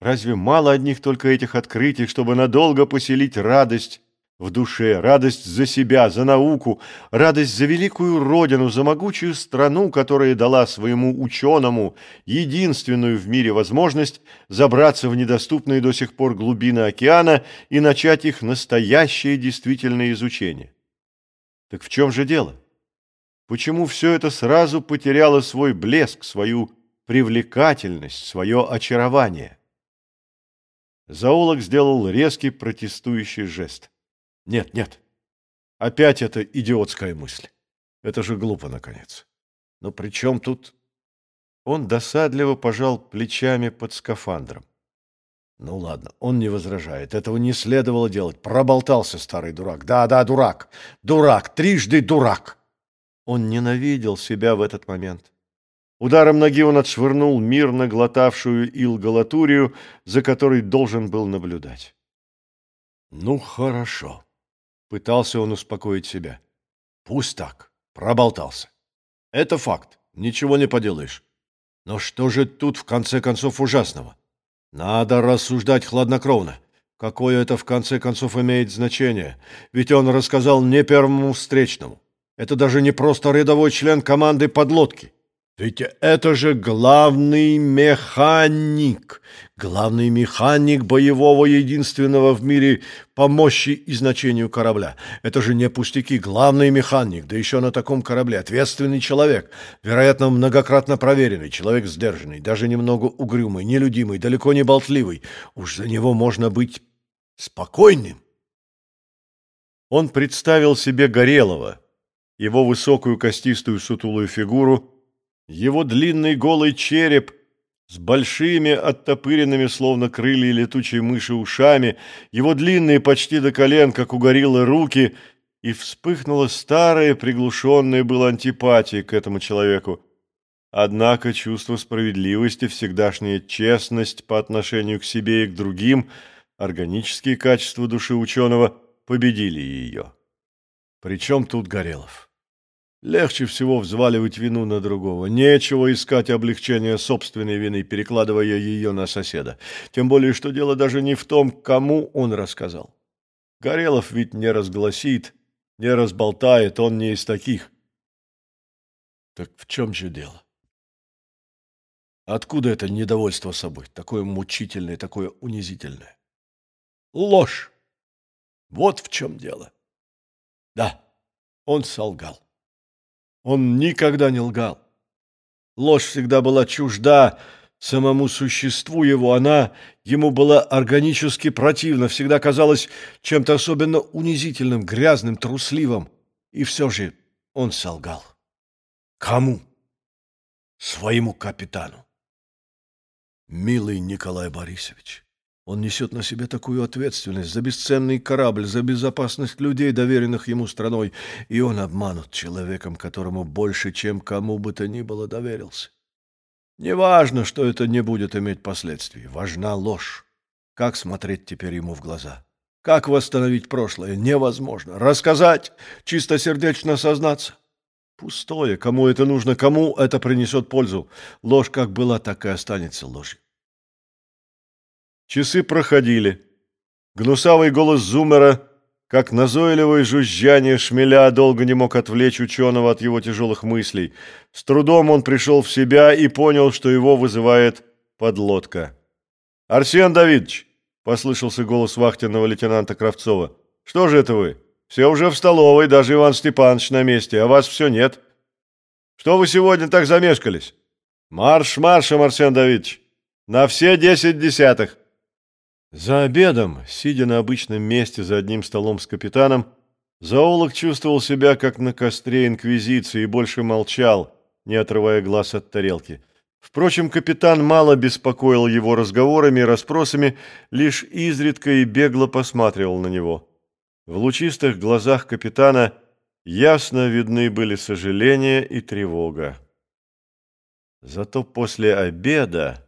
Разве мало одних только этих открытий, чтобы надолго поселить радость в душе, радость за себя, за науку, радость за великую родину, за могучую страну, которая дала своему ученому единственную в мире возможность забраться в недоступные до сих пор глубины океана и начать их настоящее действительное изучение. Так в чем же дело? Почему все это сразу потеряло свой блеск, свою привлекательность, свое очарование? Зоолог сделал резкий протестующий жест. Нет, нет. Опять эта идиотская мысль. Это же глупо, наконец. Но при чем тут... Он досадливо пожал плечами под скафандром. Ну ладно, он не возражает. Этого не следовало делать. Проболтался старый дурак. Да, да, дурак. Дурак, трижды дурак. Он ненавидел себя в этот момент. Ударом ноги он отшвырнул мирно глотавшую ил-галатурию, за которой должен был наблюдать. Ну, хорошо. Пытался он успокоить себя. Пусть так. Проболтался. Это факт. Ничего не поделаешь. Но что же тут в конце концов ужасного? Надо рассуждать хладнокровно. Какое это в конце концов имеет значение? Ведь он рассказал не первому встречному. Это даже не просто рядовой член команды подлодки. Ведь это же главный механик, главный механик боевого единственного в мире по мощи и значению корабля. Это же не пустяки, главный механик, да еще на таком корабле, ответственный человек, вероятно, многократно проверенный, человек сдержанный, даже немного угрюмый, нелюдимый, далеко не болтливый. Уж за него можно быть спокойным. Он представил себе Горелого, его высокую костистую сутулую фигуру, его длинный голый череп с большими оттопыренными, словно крылья летучей мыши, ушами, его длинные почти до колен, как у гориллы, руки, и вспыхнула старая, приглушенная была антипатия к этому человеку. Однако чувство справедливости, всегдашняя честность по отношению к себе и к другим, органические качества души ученого победили ее. Причем тут Горелов? Легче всего взваливать вину на другого. Нечего искать облегчения собственной вины, перекладывая ее на соседа. Тем более, что дело даже не в том, кому он рассказал. Горелов ведь не разгласит, не разболтает, он не из таких. Так в чем же дело? Откуда это недовольство собой, такое мучительное, такое унизительное? Ложь! Вот в чем дело. Да, он солгал. Он никогда не лгал. Ложь всегда была чужда самому существу его, она ему была органически противна, всегда казалась чем-то особенно унизительным, грязным, трусливым. И все же он солгал. Кому? Своему капитану. Милый Николай Борисович, он несет на себе такую ответственность за бесценный корабль, за безопасность людей, доверенных ему страной, и он обманут человеком, которому больше, чем кому бы то ни было доверился. Неважно, что это не будет иметь последствий, важна ложь. Как смотреть теперь ему в глаза? Как восстановить прошлое? Невозможно. Рассказать, чистосердечно сознаться? Пустое. Кому это нужно, кому это принесет пользу? Ложь как была, так и останется ложью. Часы проходили. Гнусавый голос Зумера, как назойливое жужжание шмеля, долго не мог отвлечь ученого от его тяжелых мыслей. С трудом он пришел в себя и понял, что его вызывает подлодка. «Арсен Давидович!» — послышался голос вахтенного лейтенанта Кравцова. «Что же это вы? Все уже в столовой, даже Иван Степанович на месте, а вас все нет. Что вы сегодня так замешкались? Марш маршем, Арсен Давидович! На все десять десятых!» За обедом, сидя на обычном месте за одним столом с капитаном, зоолог чувствовал себя как на костре инквизиции и больше молчал, не отрывая глаз от тарелки. Впрочем, капитан мало беспокоил его разговорами и расспросами, лишь изредка и бегло посматривал на него. В лучистых глазах капитана ясно видны были сожаление и тревога. Зато после обеда